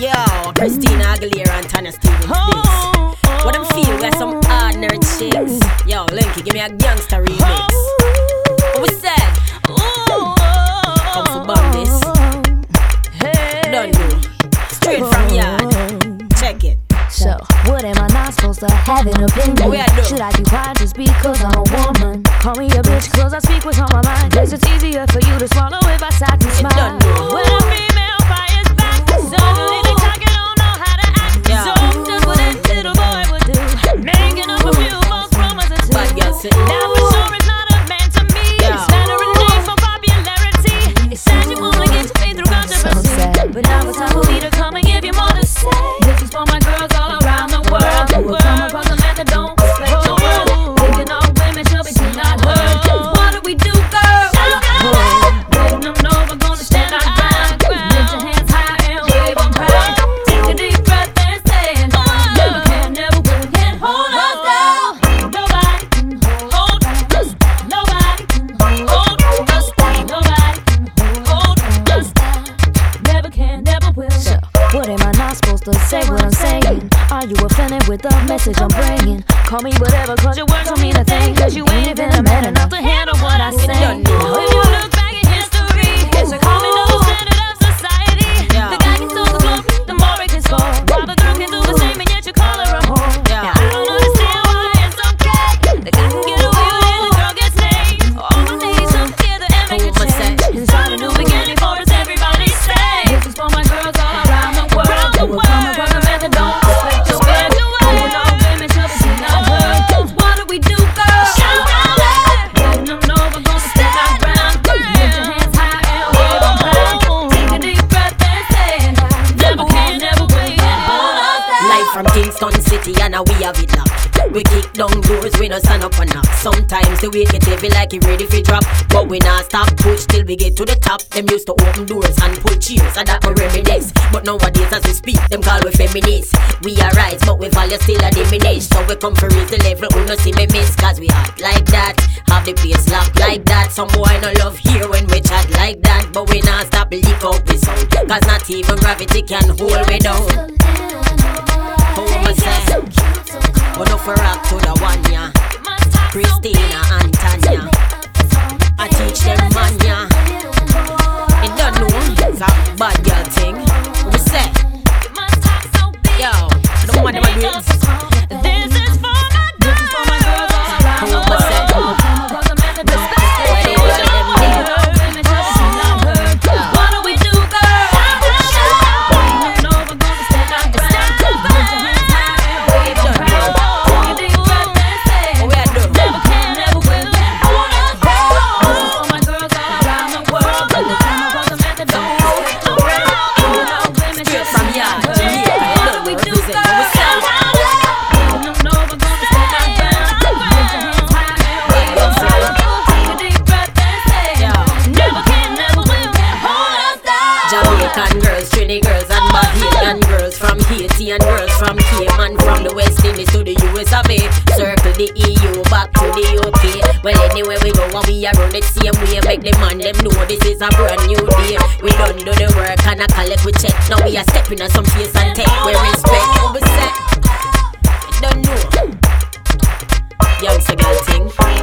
Yo, Christina Aguilera and Tanya Stephens. This. Oh, what them oh. feel? We are some ordinary chicks. Yo, Linky, give me a gangster remix. Oh. What we said? Come for bomb this. Don't do. Straight from yard. Check it. So, what am I not supposed to have an opinion? doing? Should I be quiet just because I'm a woman? Call me a bitch cause I speak what's on my mind. Guess it's easier for you to swallow if cause your words don't mean a thing. Cause you ain't even a man enough to handle what I say. if you look back in history, Kingston City and now we have it locked. We kick down doors, we no stand up and knock. Sometimes the weight get heavy like it ready for drop. But we not stop push till we get to the top. Them used to open doors and pull chairs and that we reminisce. But nowadays as we speak, them call we feminists. We arise, rise, but we value still a diminish. So we come for raise the level, who no see me miss. Cause we hot like that, have the place locked like that. Some boy no love here when we chat like that. But we not stop leak out we sound. Cause not even gravity can hold me down. But no for rock to the one, yeah. Christina many girls and Babylon girls from Haiti and girls from Cayman, from the West Indies to the US of A. Circle the EU back to the UK. Well, anyway, we go and we are on the same way. Make the man them know this is a brand new day. We done do the work and I collect we check. Now we are stepping on some face and take we respect. You don't know. Young single thing.